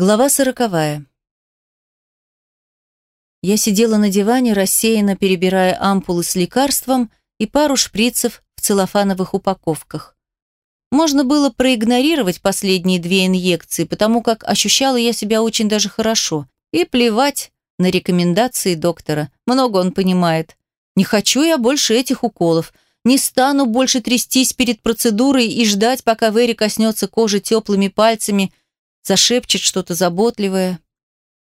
Глава сороковая. Я сидела на диване, рассеянно перебирая ампулы с лекарством и пару шприцев в целлофановых упаковках. Можно было проигнорировать последние две инъекции, потому как ощущала я себя очень даже хорошо. И плевать на рекомендации доктора. Много он понимает. Не хочу я больше этих уколов. Не стану больше трястись перед процедурой и ждать, пока Вэри коснется кожи теплыми пальцами – зашепчет что-то заботливое.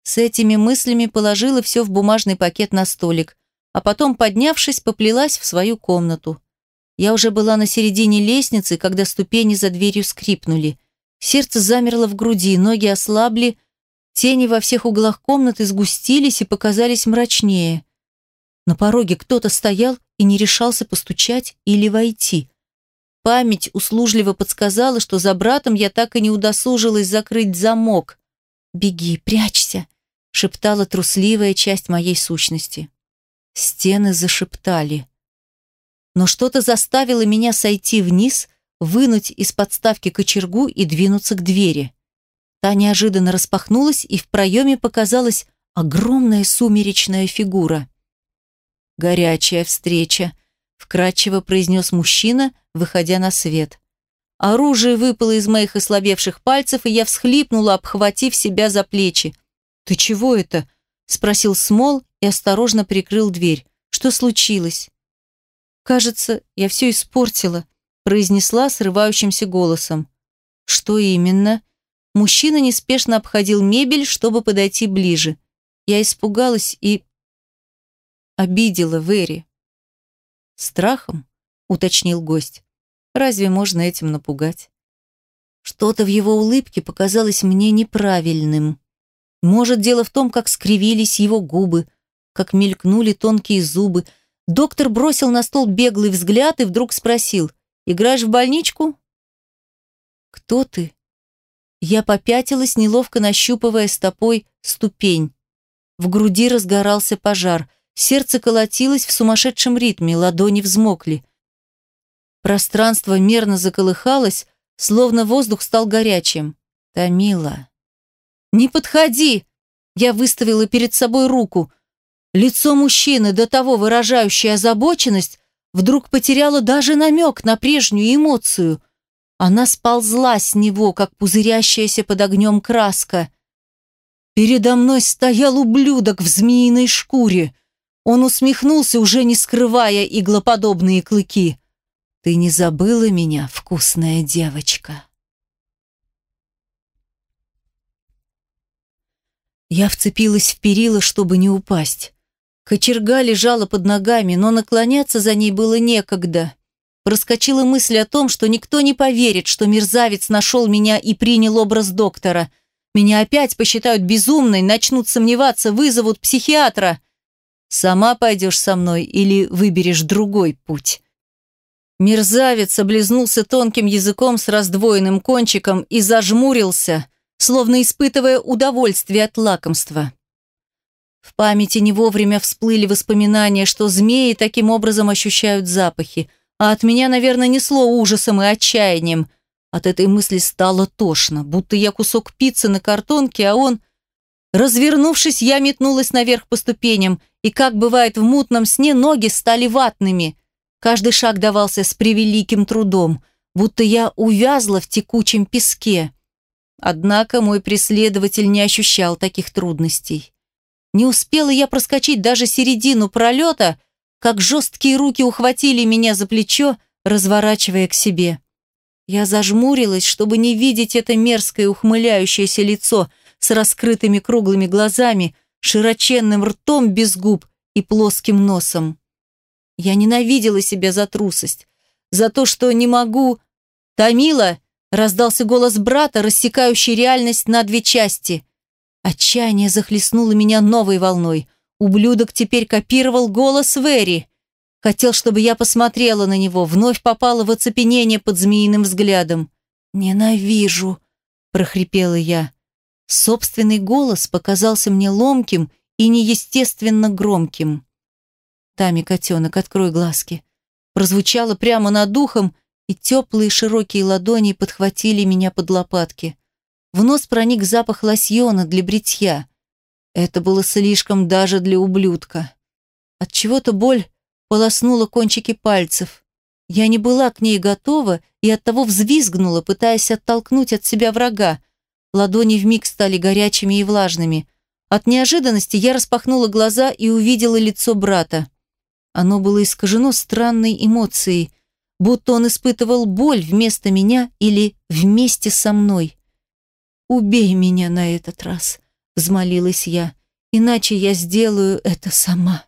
С этими мыслями положила все в бумажный пакет на столик, а потом, поднявшись, поплелась в свою комнату. Я уже была на середине лестницы, когда ступени за дверью скрипнули. Сердце замерло в груди, ноги ослабли, тени во всех углах комнаты сгустились и показались мрачнее. На пороге кто-то стоял и не решался постучать или войти. Память услужливо подсказала, что за братом я так и не удосужилась закрыть замок. «Беги, прячься», — шептала трусливая часть моей сущности. Стены зашептали. Но что-то заставило меня сойти вниз, вынуть из подставки кочергу и двинуться к двери. Та неожиданно распахнулась, и в проеме показалась огромная сумеречная фигура. Горячая встреча — вкрадчиво произнес мужчина, выходя на свет. Оружие выпало из моих ослабевших пальцев, и я всхлипнула, обхватив себя за плечи. «Ты чего это?» – спросил Смол и осторожно прикрыл дверь. «Что случилось?» «Кажется, я все испортила», – произнесла срывающимся голосом. «Что именно?» Мужчина неспешно обходил мебель, чтобы подойти ближе. Я испугалась и... обидела Вэри. «Страхом?» – уточнил гость. «Разве можно этим напугать?» Что-то в его улыбке показалось мне неправильным. Может, дело в том, как скривились его губы, как мелькнули тонкие зубы. Доктор бросил на стол беглый взгляд и вдруг спросил, «Играешь в больничку?» «Кто ты?» Я попятилась, неловко нащупывая стопой ступень. В груди разгорался пожар. Сердце колотилось в сумасшедшем ритме, ладони взмокли. Пространство мерно заколыхалось, словно воздух стал горячим. Томила. «Не подходи!» Я выставила перед собой руку. Лицо мужчины, до того выражающее озабоченность, вдруг потеряло даже намек на прежнюю эмоцию. Она сползла с него, как пузырящаяся под огнем краска. Передо мной стоял ублюдок в змеиной шкуре. Он усмехнулся, уже не скрывая иглоподобные клыки. «Ты не забыла меня, вкусная девочка?» Я вцепилась в перила, чтобы не упасть. Кочерга лежала под ногами, но наклоняться за ней было некогда. Проскочила мысль о том, что никто не поверит, что мерзавец нашел меня и принял образ доктора. Меня опять посчитают безумной, начнут сомневаться, вызовут психиатра. Сама пойдешь со мной или выберешь другой путь?» Мерзавец облизнулся тонким языком с раздвоенным кончиком и зажмурился, словно испытывая удовольствие от лакомства. В памяти не вовремя всплыли воспоминания, что змеи таким образом ощущают запахи, а от меня, наверное, несло ужасом и отчаянием. От этой мысли стало тошно, будто я кусок пиццы на картонке, а он... Развернувшись, я метнулась наверх по ступеням и, как бывает в мутном сне, ноги стали ватными. Каждый шаг давался с превеликим трудом, будто я увязла в текучем песке. Однако мой преследователь не ощущал таких трудностей. Не успела я проскочить даже середину пролета, как жесткие руки ухватили меня за плечо, разворачивая к себе. Я зажмурилась, чтобы не видеть это мерзкое ухмыляющееся лицо с раскрытыми круглыми глазами – широченным ртом без губ и плоским носом. Я ненавидела себя за трусость, за то, что не могу... «Томила!» — раздался голос брата, рассекающий реальность на две части. Отчаяние захлестнуло меня новой волной. Ублюдок теперь копировал голос Вэри. Хотел, чтобы я посмотрела на него, вновь попала в оцепенение под змеиным взглядом. «Ненавижу!» — прохрипела я. Собственный голос показался мне ломким и неестественно громким. «Тами, котенок, открой глазки!» Прозвучало прямо над духом, и теплые широкие ладони подхватили меня под лопатки. В нос проник запах лосьона для бритья. Это было слишком даже для ублюдка. От чего-то боль полоснула кончики пальцев. Я не была к ней готова и оттого взвизгнула, пытаясь оттолкнуть от себя врага. Ладони вмиг стали горячими и влажными. От неожиданности я распахнула глаза и увидела лицо брата. Оно было искажено странной эмоцией, будто он испытывал боль вместо меня или вместе со мной. «Убей меня на этот раз», — взмолилась я, — «иначе я сделаю это сама».